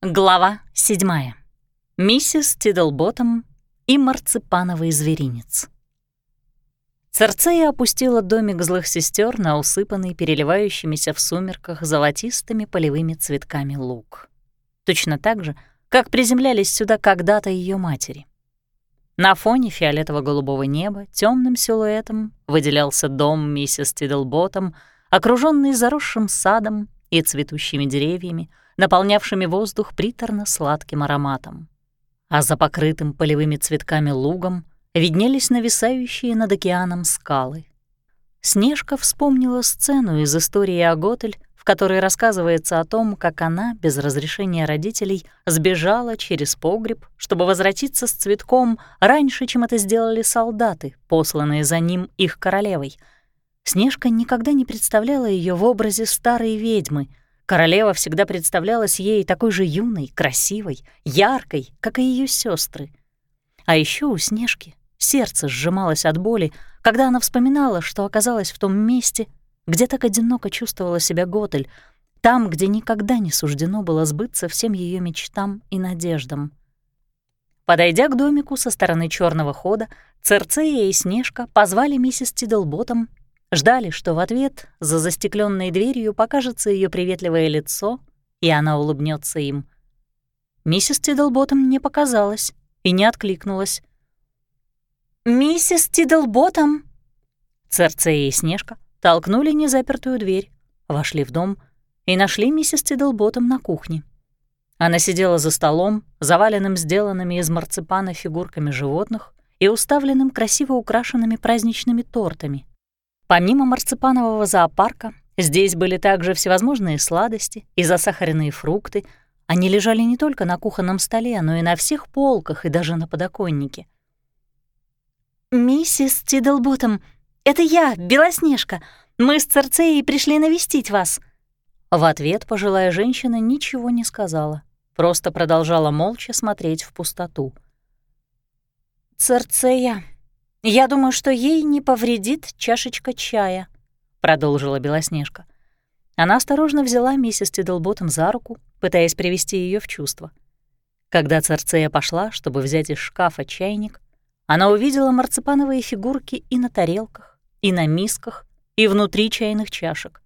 Глава седьмая. Миссис Тиддлботтом и марципановый зверинец. Церцея опустила домик злых сестер на усыпанный переливающимися в сумерках золотистыми полевыми цветками луг. Точно так же, как приземлялись сюда когда-то ее матери. На фоне фиолетово-голубого неба темным силуэтом выделялся дом миссис Тиддлботтом, окруженный заросшим садом и цветущими деревьями, наполнявшими воздух приторно-сладким ароматом. А за покрытым полевыми цветками лугом виднелись нависающие над океаном скалы. Снежка вспомнила сцену из истории Аготель, в которой рассказывается о том, как она, без разрешения родителей, сбежала через погреб, чтобы возвратиться с цветком раньше, чем это сделали солдаты, посланные за ним их королевой. Снежка никогда не представляла ее в образе старой ведьмы — Королева всегда представлялась ей такой же юной, красивой, яркой, как и ее сестры. А еще у Снежки сердце сжималось от боли, когда она вспоминала, что оказалась в том месте, где так одиноко чувствовала себя Готель, там, где никогда не суждено было сбыться всем ее мечтам и надеждам. Подойдя к домику со стороны черного хода, Церцея и Снежка позвали миссис Тиддлботом Ждали, что в ответ за застекленной дверью покажется ее приветливое лицо, и она улыбнется им. Миссис Тиддлботом не показалась и не откликнулась. «Миссис Тиддлботом!» Церцея и Снежка толкнули незапертую дверь, вошли в дом и нашли миссис Тиддлботом на кухне. Она сидела за столом, заваленным сделанными из марципана фигурками животных и уставленным красиво украшенными праздничными тортами. Помимо марципанового зоопарка, здесь были также всевозможные сладости и засахаренные фрукты. Они лежали не только на кухонном столе, но и на всех полках и даже на подоконнике. «Миссис Тиддлботом, это я, Белоснежка. Мы с Церцеей пришли навестить вас». В ответ пожилая женщина ничего не сказала, просто продолжала молча смотреть в пустоту. «Церцея, «Я думаю, что ей не повредит чашечка чая», — продолжила Белоснежка. Она осторожно взяла миссис Тиддлботом за руку, пытаясь привести ее в чувство. Когда Церцея пошла, чтобы взять из шкафа чайник, она увидела марципановые фигурки и на тарелках, и на мисках, и внутри чайных чашек.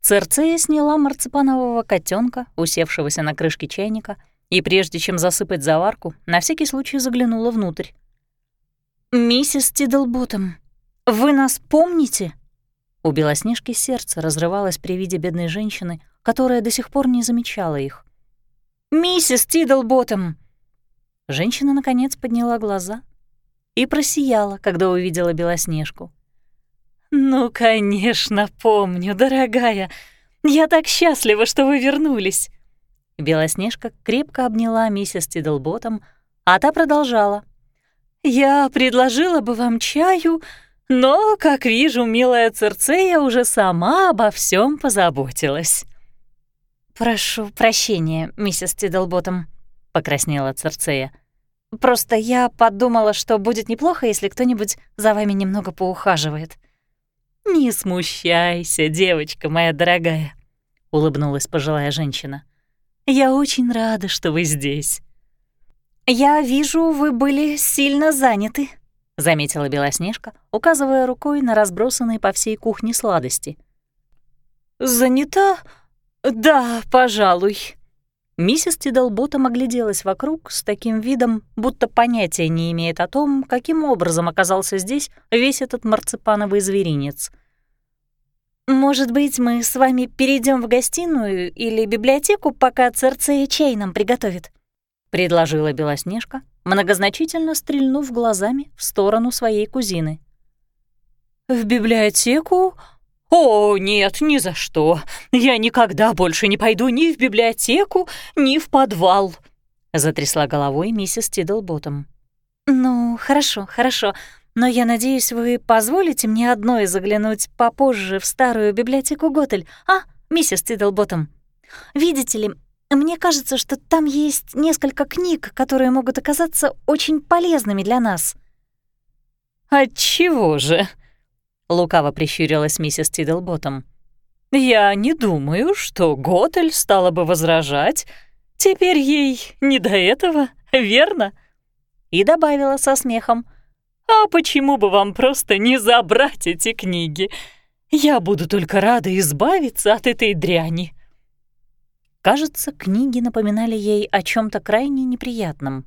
Церцея сняла марципанового котенка, усевшегося на крышке чайника, и прежде чем засыпать заварку, на всякий случай заглянула внутрь. «Миссис Тиддлботом, вы нас помните?» У Белоснежки сердце разрывалось при виде бедной женщины, которая до сих пор не замечала их. «Миссис Тиддлботом!» Женщина, наконец, подняла глаза и просияла, когда увидела Белоснежку. «Ну, конечно, помню, дорогая. Я так счастлива, что вы вернулись!» Белоснежка крепко обняла миссис Тиддлботом, а та продолжала. «Я предложила бы вам чаю, но, как вижу, милая Церцея уже сама обо всем позаботилась». «Прошу прощения, миссис Тиддлботом», — покраснела Церцея. «Просто я подумала, что будет неплохо, если кто-нибудь за вами немного поухаживает». «Не смущайся, девочка моя дорогая», — улыбнулась пожилая женщина. «Я очень рада, что вы здесь». «Я вижу, вы были сильно заняты», — заметила Белоснежка, указывая рукой на разбросанные по всей кухне сладости. «Занята? Да, пожалуй». Миссис Тидалботом огляделась вокруг с таким видом, будто понятия не имеет о том, каким образом оказался здесь весь этот марципановый зверинец. «Может быть, мы с вами перейдем в гостиную или библиотеку, пока Церцея чай нам приготовит?» — предложила Белоснежка, многозначительно стрельнув глазами в сторону своей кузины. «В библиотеку? О, нет, ни за что! Я никогда больше не пойду ни в библиотеку, ни в подвал!» — затрясла головой миссис Тиддлботом. «Ну, хорошо, хорошо, но я надеюсь, вы позволите мне одной заглянуть попозже в старую библиотеку Готель, а, миссис Тиддлботом? Видите ли, мне кажется, что там есть несколько книг, которые могут оказаться очень полезными для нас». «Отчего же?» — лукаво прищурилась миссис Тиддлботом. «Я не думаю, что Готель стала бы возражать, Теперь ей не до этого, верно?» И добавила со смехом. «А почему бы вам просто не забрать эти книги? Я буду только рада избавиться от этой дряни». Кажется, книги напоминали ей о чем то крайне неприятном.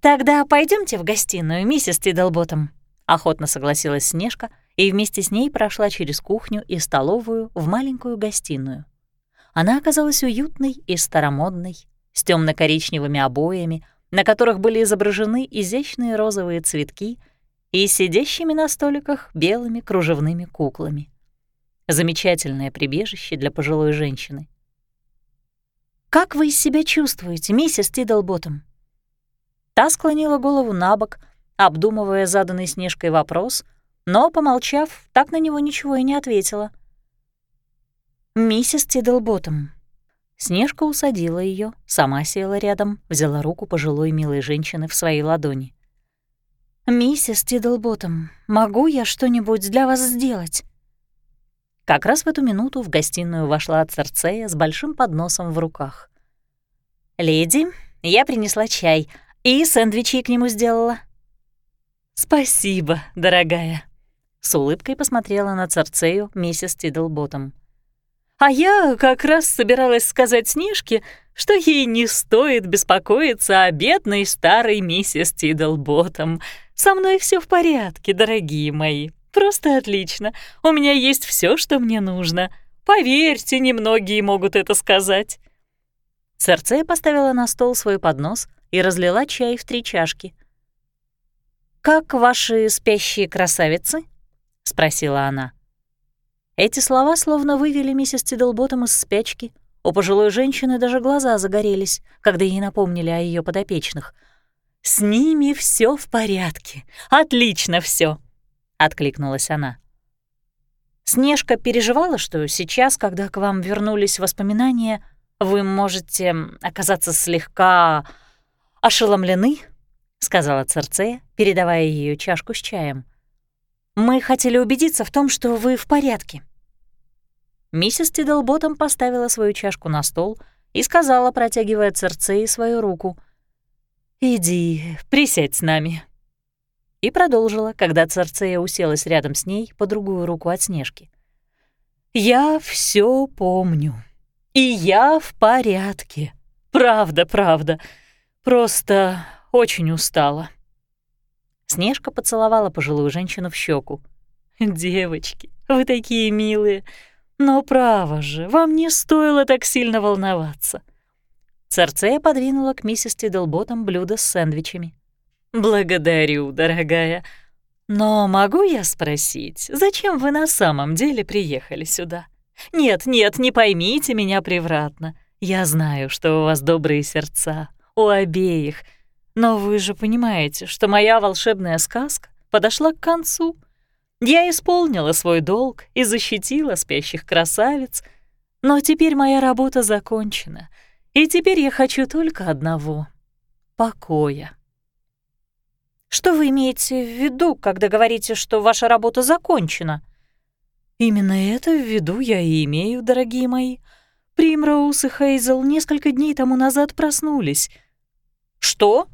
«Тогда пойдемте в гостиную, миссис Тиддлботом», — охотно согласилась Снежка и вместе с ней прошла через кухню и столовую в маленькую гостиную. Она оказалась уютной и старомодной, с темно коричневыми обоями, на которых были изображены изящные розовые цветки и сидящими на столиках белыми кружевными куклами. Замечательное прибежище для пожилой женщины. «Как вы себя чувствуете, миссис Тиддлботом?» Та склонила голову на бок, обдумывая заданный Снежкой вопрос, но, помолчав, так на него ничего и не ответила. «Миссис Тиддлботом». Снежка усадила ее, сама села рядом, взяла руку пожилой милой женщины в свои ладони. «Миссис Тиддлботом, могу я что-нибудь для вас сделать?» Как раз в эту минуту в гостиную вошла Церцея с большим подносом в руках. «Леди, я принесла чай и сэндвичи к нему сделала». «Спасибо, дорогая», — с улыбкой посмотрела на Церцею миссис Тиддлботом. «А я как раз собиралась сказать Снежке, что ей не стоит беспокоиться о бедной старой миссис Тиддлботом. Со мной все в порядке, дорогие мои». Просто отлично. У меня есть все, что мне нужно. Поверьте, немногие могут это сказать». Церцея поставила на стол свой поднос и разлила чай в три чашки. «Как ваши спящие красавицы?» — спросила она. Эти слова словно вывели миссис Тиддлботом из спячки. У пожилой женщины даже глаза загорелись, когда ей напомнили о ее подопечных. «С ними все в порядке. Отлично все. — откликнулась она. Снежка переживала, что сейчас, когда к вам вернулись воспоминания, вы можете оказаться слегка ошеломлены, — сказала Церцея, передавая ее чашку с чаем. «Мы хотели убедиться в том, что вы в порядке». Миссис Тиддлботом поставила свою чашку на стол и сказала, протягивая Церцеи свою руку, «Иди, присядь с нами» и продолжила, когда Царцея уселась рядом с ней по другую руку от Снежки. «Я все помню. И я в порядке. Правда, правда. Просто очень устала». Снежка поцеловала пожилую женщину в щеку. «Девочки, вы такие милые. Но право же, вам не стоило так сильно волноваться». Царцея подвинула к миссис Тиддлботом блюдо с сэндвичами. «Благодарю, дорогая. Но могу я спросить, зачем вы на самом деле приехали сюда? Нет, нет, не поймите меня превратно. Я знаю, что у вас добрые сердца, у обеих. Но вы же понимаете, что моя волшебная сказка подошла к концу. Я исполнила свой долг и защитила спящих красавиц, но теперь моя работа закончена, и теперь я хочу только одного — покоя. Что вы имеете в виду, когда говорите, что ваша работа закончена? Именно это в виду я и имею, дорогие мои. Примроуз и Хейзел несколько дней тому назад проснулись. Что?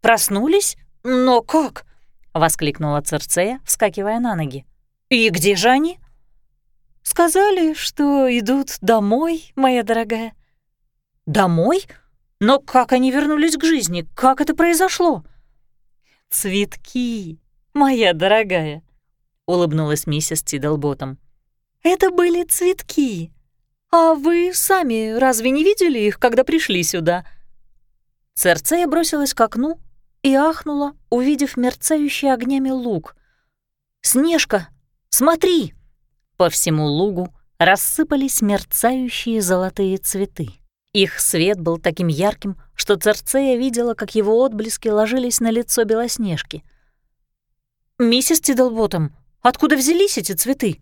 Проснулись? Но как? воскликнула Церцея, вскакивая на ноги. И где же они? Сказали, что идут домой, моя дорогая. Домой? Но как они вернулись к жизни? Как это произошло? «Цветки, моя дорогая», — улыбнулась миссис Тиддлботом. «Это были цветки. А вы сами разве не видели их, когда пришли сюда?» Церцея бросилась к окну и ахнула, увидев мерцающий огнями луг. «Снежка, смотри!» По всему лугу рассыпались мерцающие золотые цветы. Их свет был таким ярким, что Церцея видела, как его отблески ложились на лицо Белоснежки. «Миссис Тиддлботом, откуда взялись эти цветы?»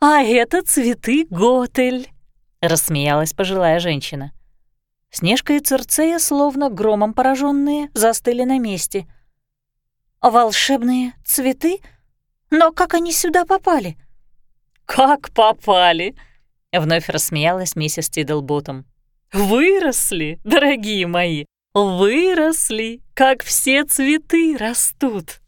«А это цветы Готель», — рассмеялась пожилая женщина. Снежка и Церцея, словно громом пораженные, застыли на месте. «Волшебные цветы? Но как они сюда попали?» «Как попали?» — вновь рассмеялась миссис Тиддлботом. Выросли, дорогие мои, выросли, как все цветы растут.